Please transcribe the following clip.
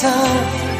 time